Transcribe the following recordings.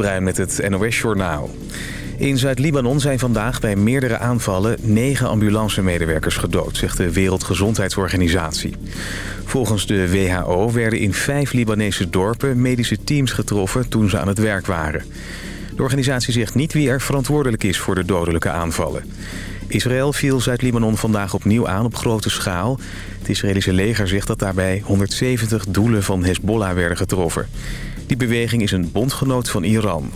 Bruin met het NOS-journaal. In Zuid-Libanon zijn vandaag bij meerdere aanvallen negen ambulancemedewerkers gedood, zegt de Wereldgezondheidsorganisatie. Volgens de WHO werden in vijf Libanese dorpen medische teams getroffen toen ze aan het werk waren. De organisatie zegt niet wie er verantwoordelijk is voor de dodelijke aanvallen. Israël viel Zuid-Libanon vandaag opnieuw aan op grote schaal. Het Israëlische leger zegt dat daarbij 170 doelen van Hezbollah werden getroffen. Die beweging is een bondgenoot van Iran.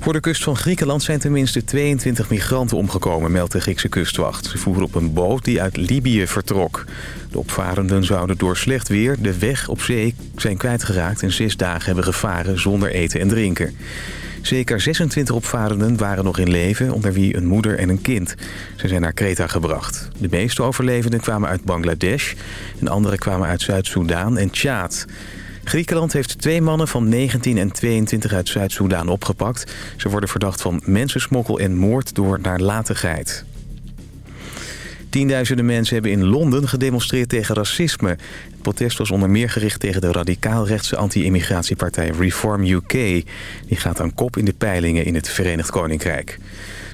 Voor de kust van Griekenland zijn tenminste 22 migranten omgekomen, meldt de Griekse kustwacht. Ze voeren op een boot die uit Libië vertrok. De opvarenden zouden door slecht weer de weg op zee zijn kwijtgeraakt... en zes dagen hebben gevaren zonder eten en drinken. Zeker 26 opvarenden waren nog in leven, onder wie een moeder en een kind. Ze zijn naar Kreta gebracht. De meeste overlevenden kwamen uit Bangladesh... en andere kwamen uit Zuid-Soedan en Tjaad. Griekenland heeft twee mannen van 19 en 22 uit Zuid-Soedan opgepakt. Ze worden verdacht van mensensmokkel en moord door nalatigheid. Tienduizenden mensen hebben in Londen gedemonstreerd tegen racisme. Het protest was onder meer gericht tegen de radicaal-rechtse anti-immigratiepartij Reform UK. Die gaat aan kop in de peilingen in het Verenigd Koninkrijk.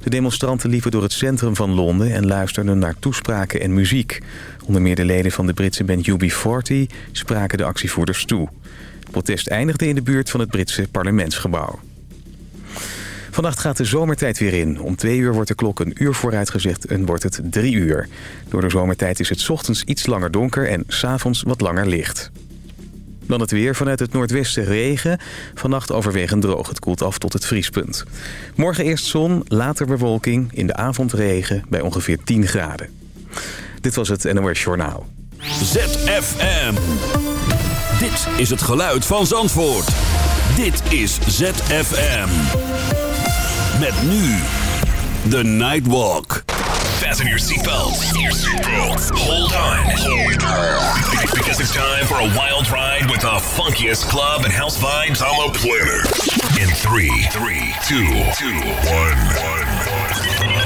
De demonstranten liepen door het centrum van Londen en luisterden naar toespraken en muziek. Onder meer de leden van de Britse band UB40 spraken de actievoerders toe. Protest eindigde in de buurt van het Britse parlementsgebouw. Vannacht gaat de zomertijd weer in. Om twee uur wordt de klok een uur vooruitgezet en wordt het drie uur. Door de zomertijd is het ochtends iets langer donker en s'avonds wat langer licht. Dan het weer vanuit het noordwesten regen. Vannacht overwegend droog. Het koelt af tot het vriespunt. Morgen eerst zon, later bewolking. In de avond regen bij ongeveer 10 graden. Dit was het NOS Journaal. ZFM. Dit is het geluid van Zandvoort. Dit is ZFM. Met nu The Nightwalk. Fasten your seatbelt. Hold on. Because it's time for a wild ride with the funkiest club and house vibes on the planet. In three, three, two, two, one, one.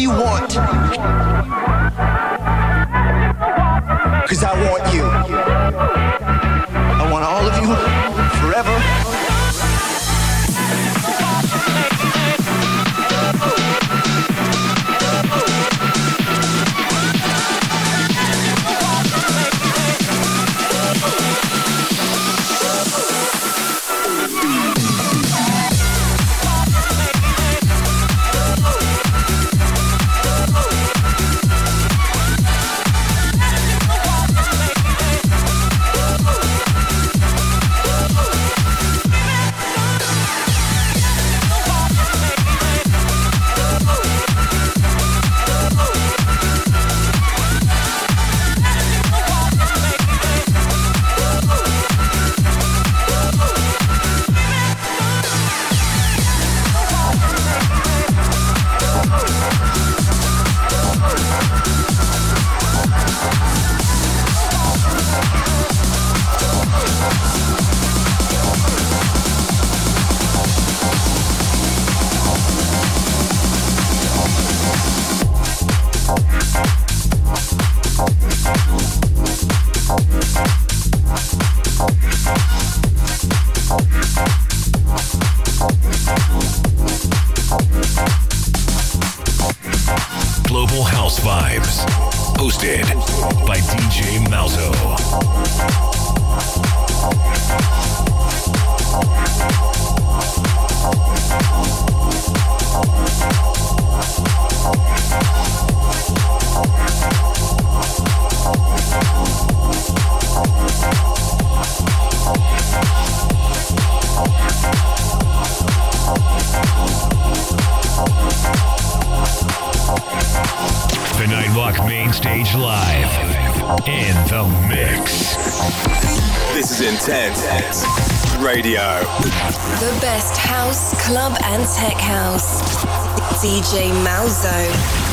do you want? Cause I want Radio. The best house, club, and tech house. DJ Malzo.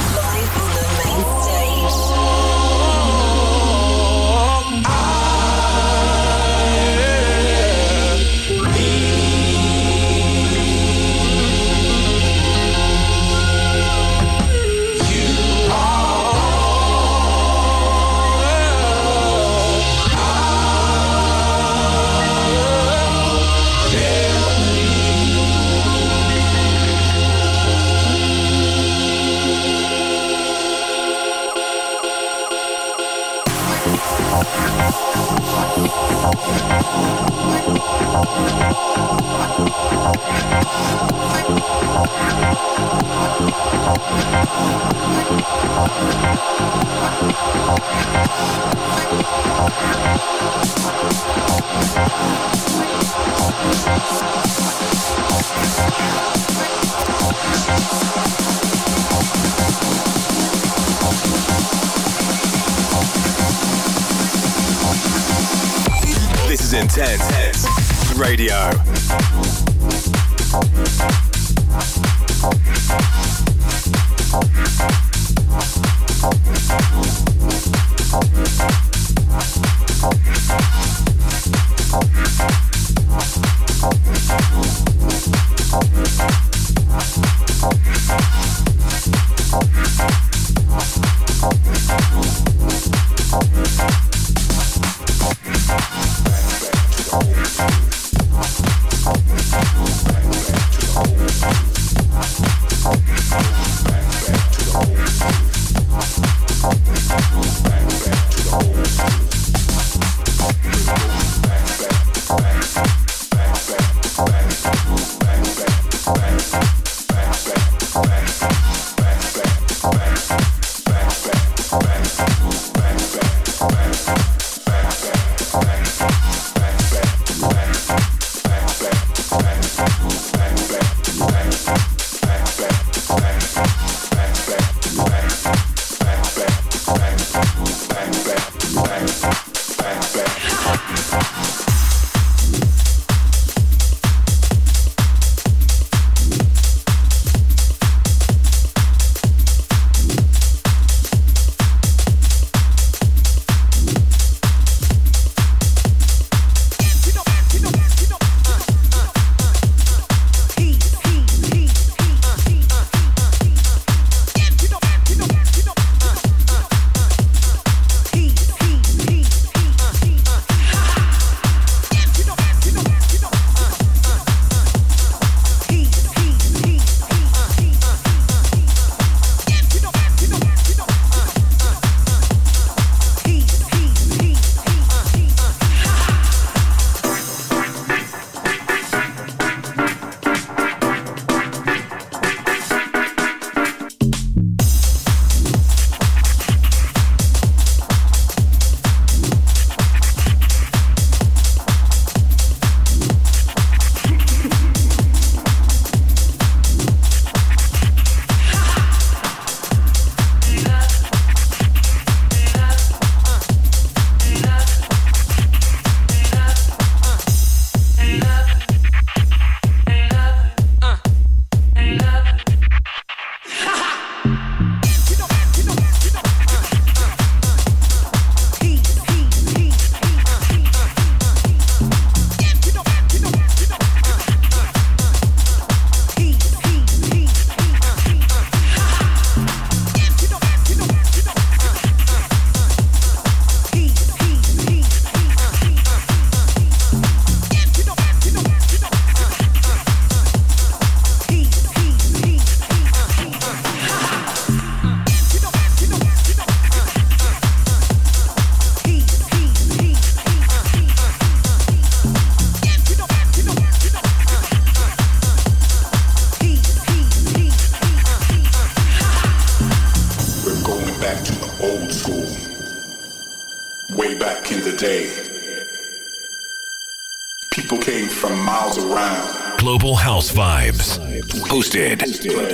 Hosted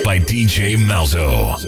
by DJ Malzo.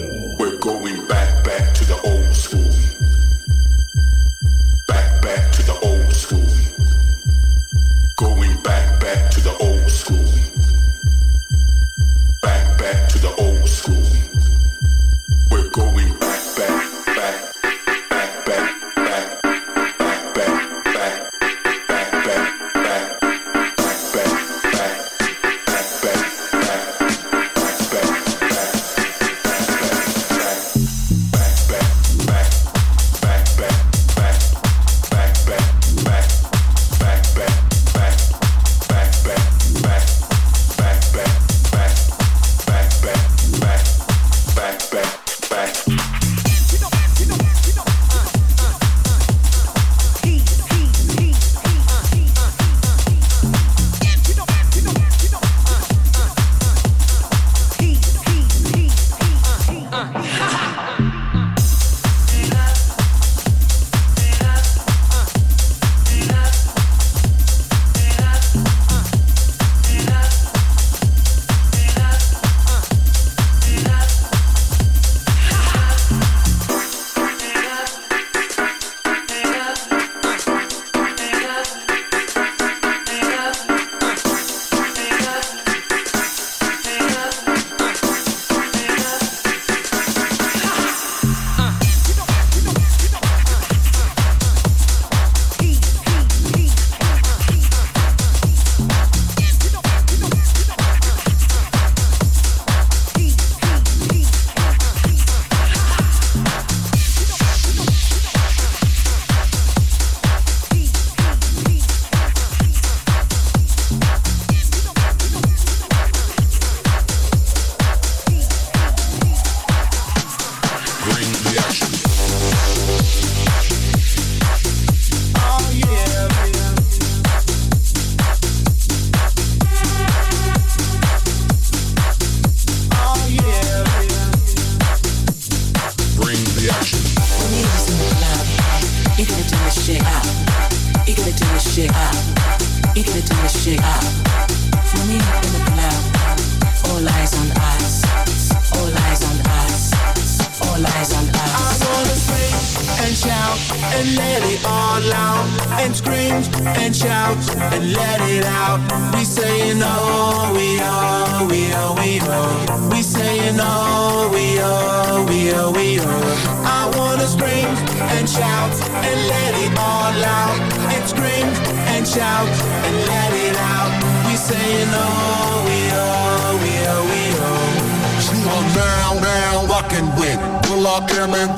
Shout and let it out. We saying oh, we oh, we oh, we oh. We saying oh, we oh, we oh, we oh. I wanna scream and shout and let it all out and scream and shout and let it out. We saying oh, we oh, we oh, we oh. She on down, down, rockin' with Bullock Airman.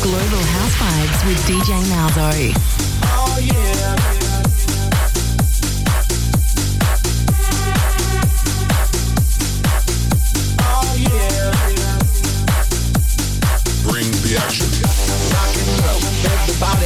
Global House Vibes with DJ Malzo.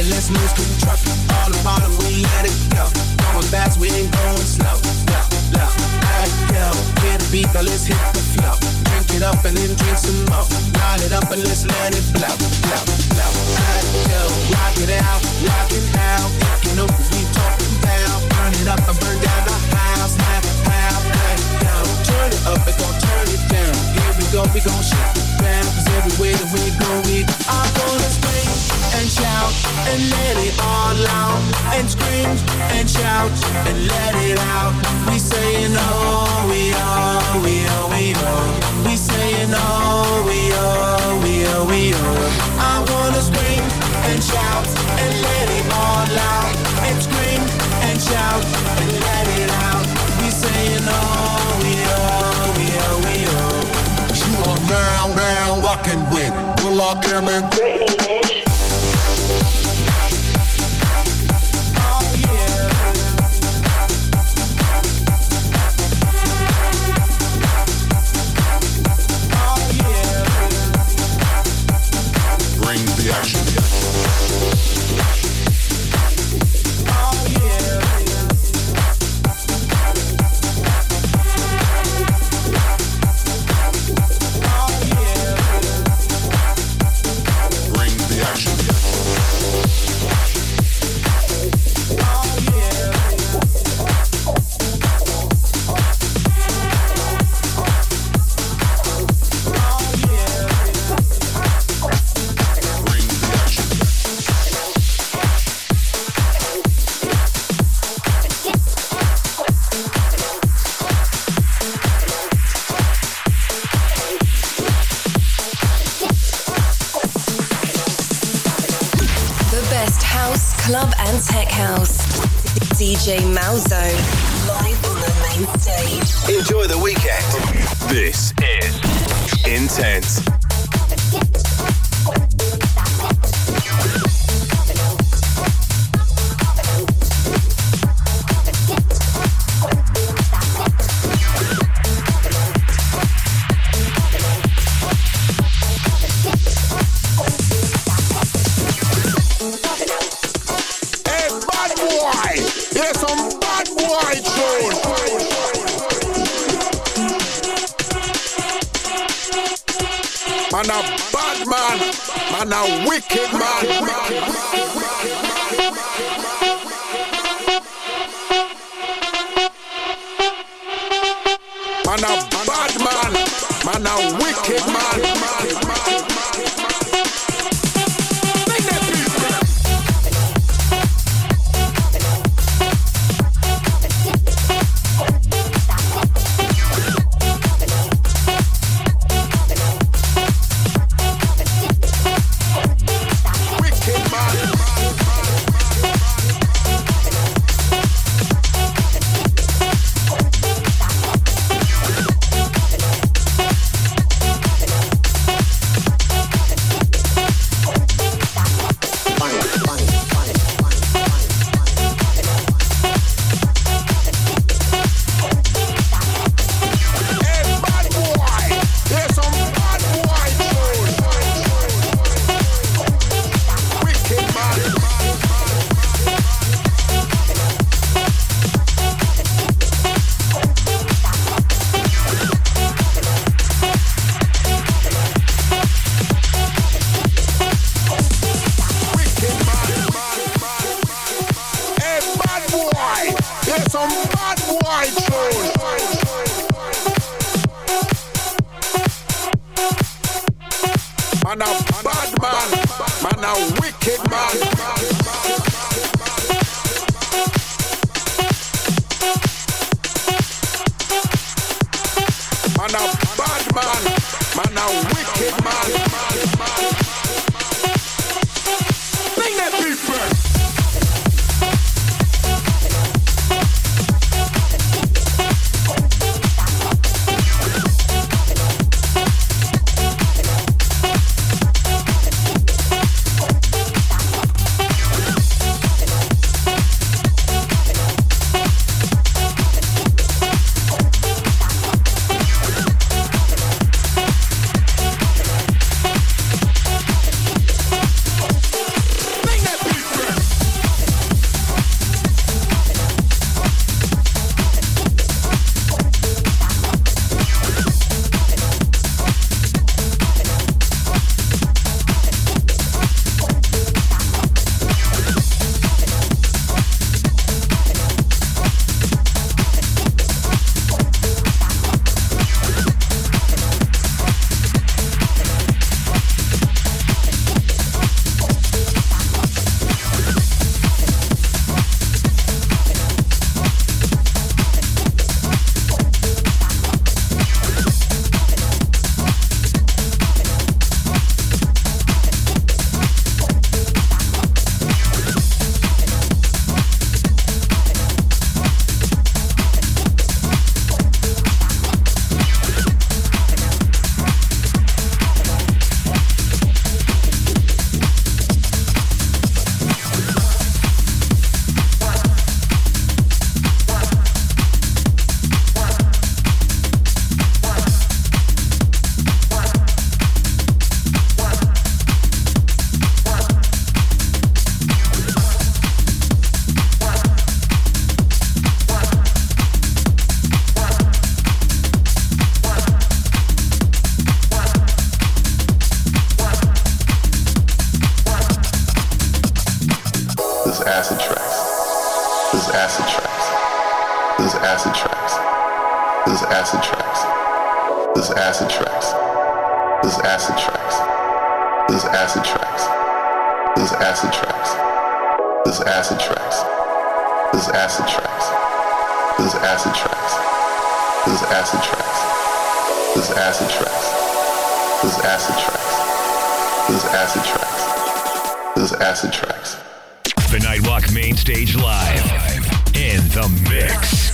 Everybody, let's lose control. All about it, we let it go. Going fast, we ain't going slow. Slow, slow. Alright, go. Hear the beat, now let's hit the flow. Drink it up and then drink some more. Light it up and let's let it blow, blow, blow. Alright, go. Rock it out, rock it out. If you know what we talking about, burn it up and burn down the house. Now, how, alright, go. Turn it up and gon' turn it down. Here we go, we gon' shake it down. Cause everywhere that we go, we are gonna scream and shout and let it all out. And scream and shout and let it out. We saying oh, we oh, we oh, we oh. We saying oh, we oh, we oh, we oh. I wanna scream and shout and let it all out. And scream and shout and let it out. We saying oh, we oh, we oh, we oh. She on down, down, rockin' with Bullock Airman. Oh Man a bad man, man a wicked man. Man a bad man, man a wicked man. Acid tracks. This acid tracks. This acid tracks. This acid tracks. This acid tracks. This acid tracks. This acid tracks. This acid tracks. This acid tracks. This acid tracks. This acid tracks. This acid tracks. This acid tracks. This acid tracks. This acid tracks. This acid tracks. The Nightwalk Main Stage Live. In the mix.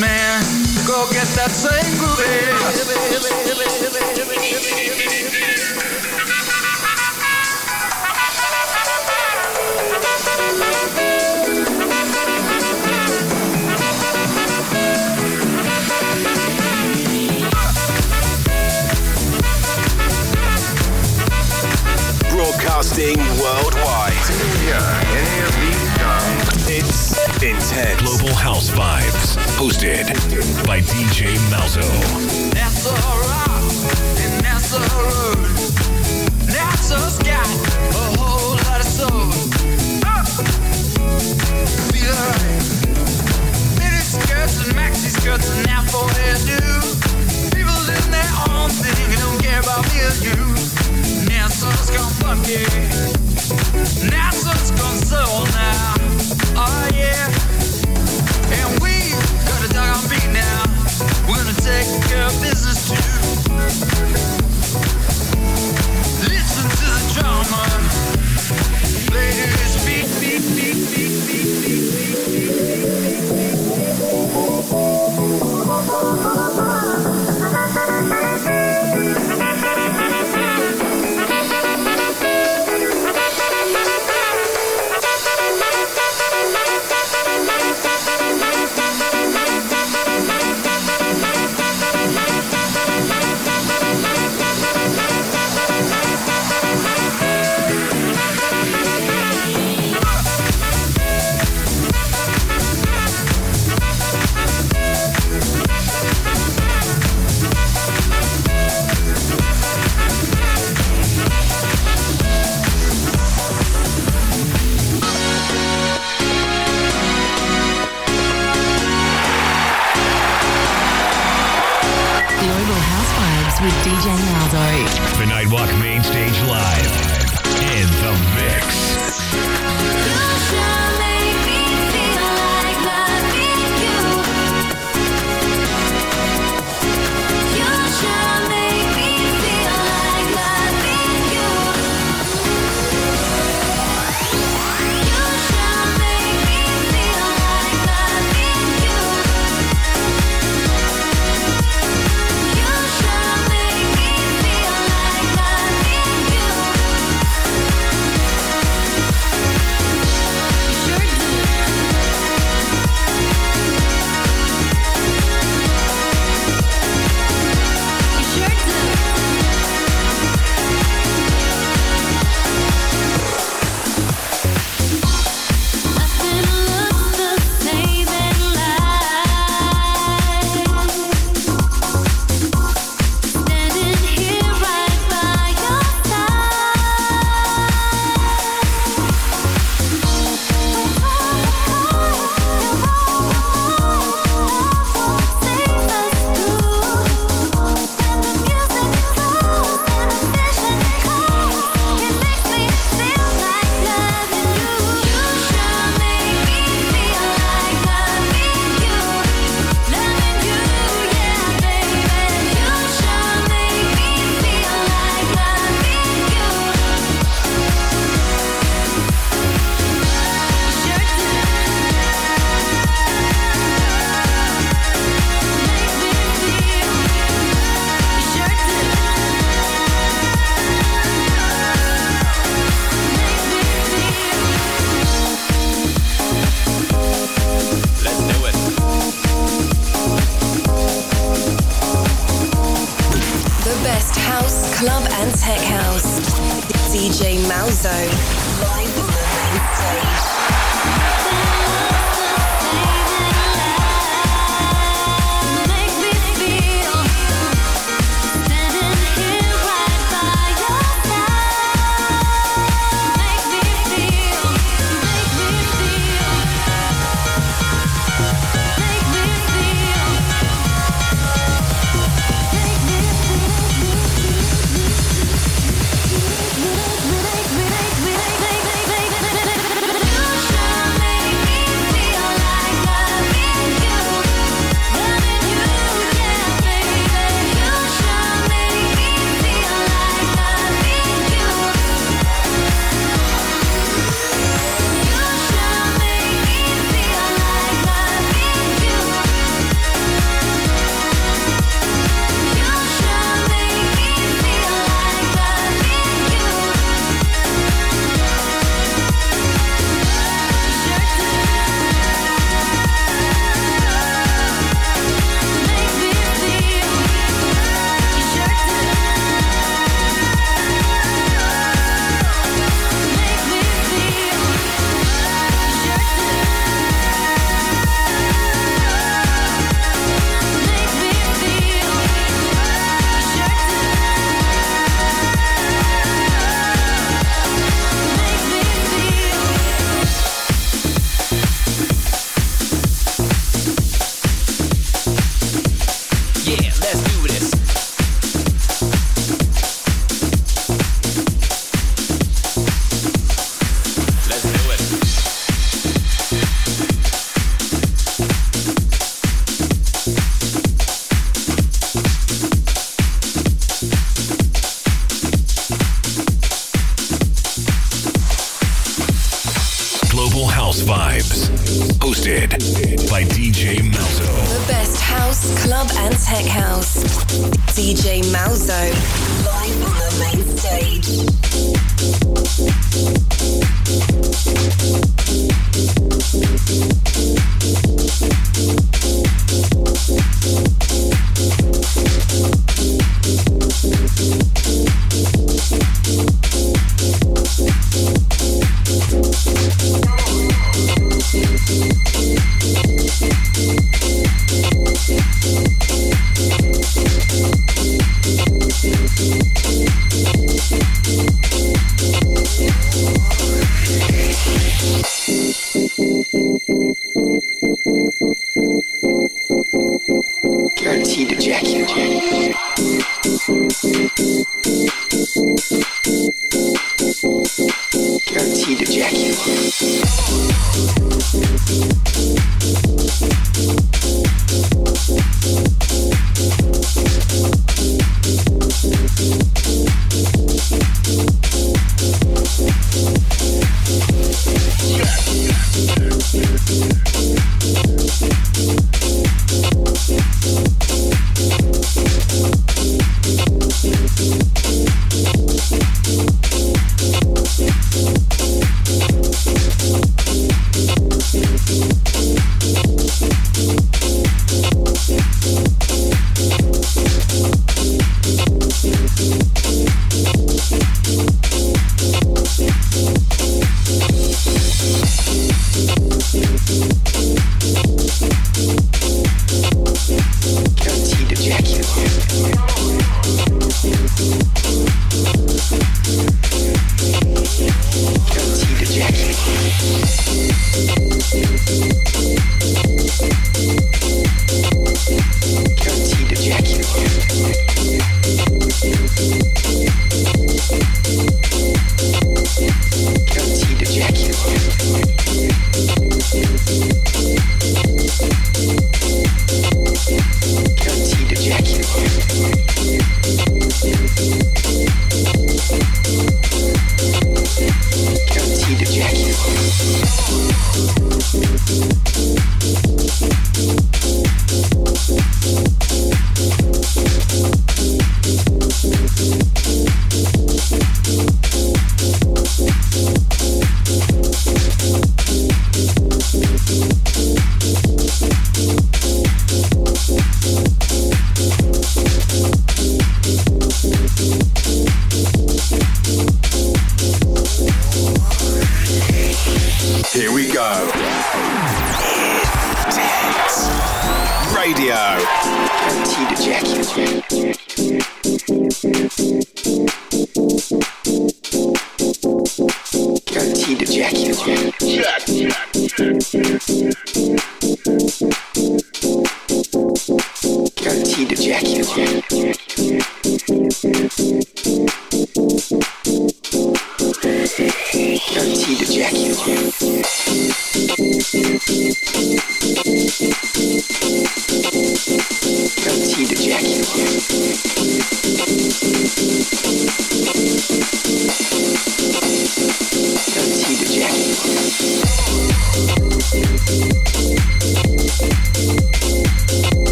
Man. Go get that same groovy. Broadcasting worldwide. It's intense. Global House Vibes. Hosted by DJ Malzo. That's a rock and that's a road. Got a whole lot of soul. Mini skirts and maxi skirts and now for hairdo. People doing their own thing and don't care about me you. Gone funky. Gone soul now. Oh yeah. And we got a dog now. We're gonna take care of business too. Listen to the drama.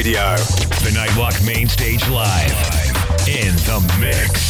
Radio. The Nightwalk Main Stage Live. In the mix.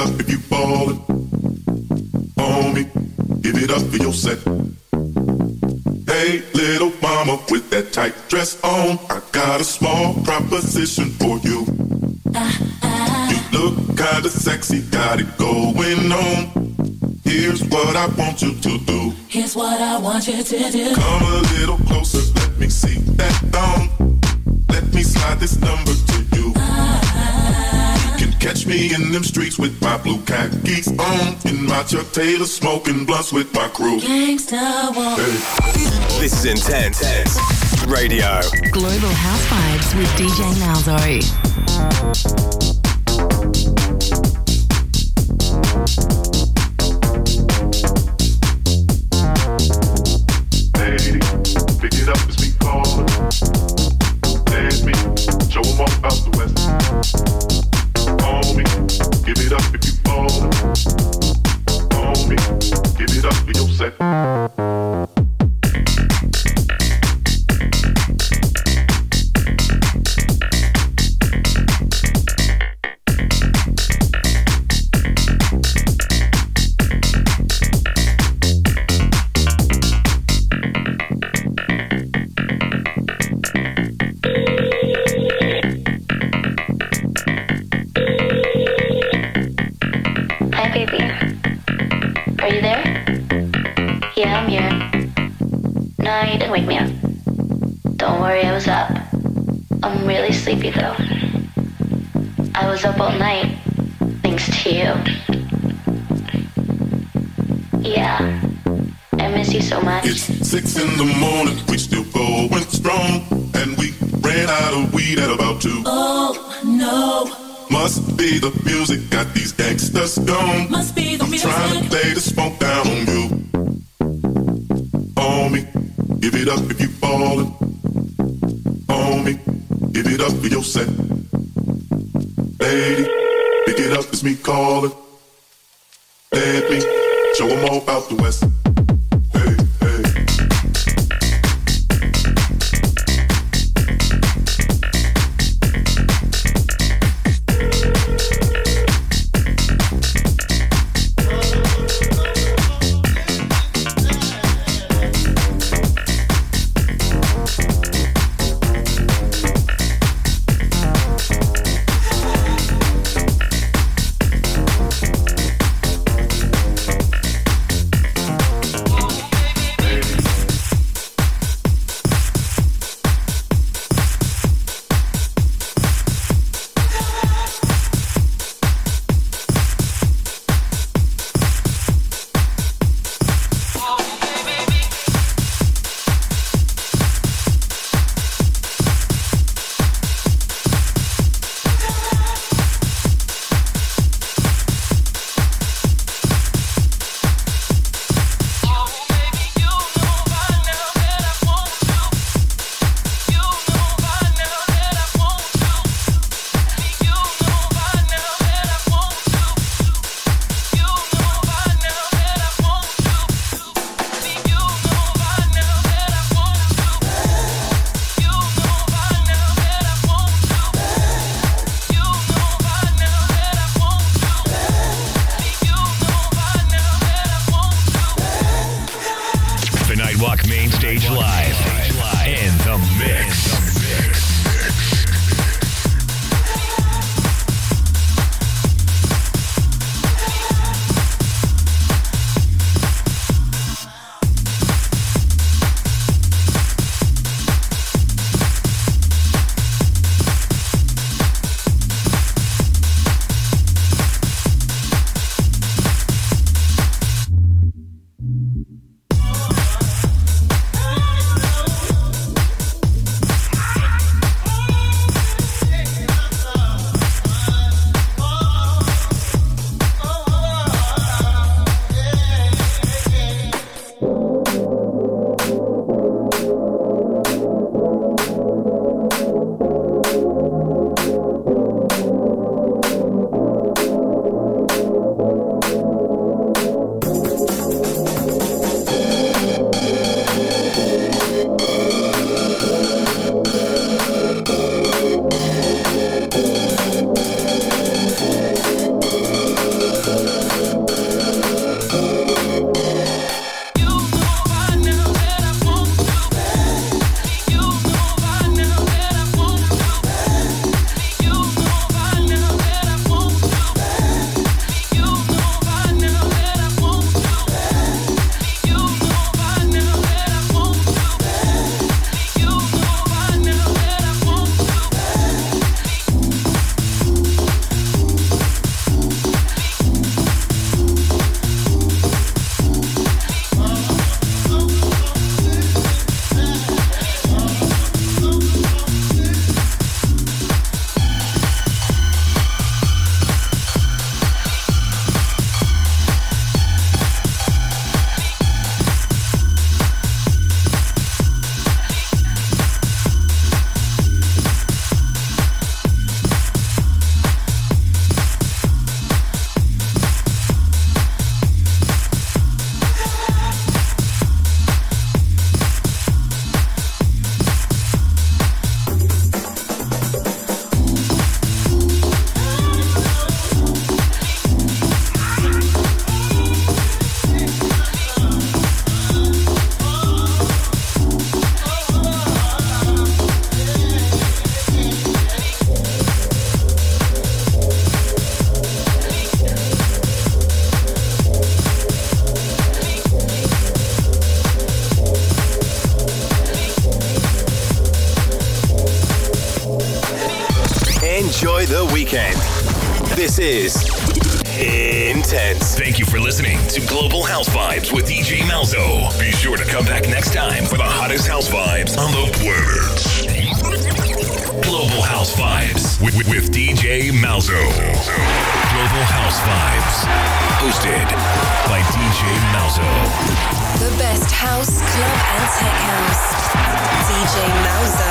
Up if you ballin'. Homie, give it up for your set. Hey, little mama with that tight dress on, I got a small proposition for you. You look kinda sexy, got it going on. Here's what I want you to do. Here's what I want you to do. Come a little closer, In my Chuck Taylor smoking blunts with my crew. Gangsta walk. This is Intense Radio. Global House Vibes with DJ Malzo. Sleepy though. I was up all night, thanks to you. Yeah, I miss you so much. It's six in the morning, we still going strong. And we ran out of weed at about two. Oh, no. Must be the music got these gangsters gone. Must be the I'm music. trying to lay the smoke down on you. Homie, give it up if you ballin'. Up for your set. Lady, pick it up, it's me calling. Let me show 'em all about the West. The best house, club, and tech house. DJ Malzo.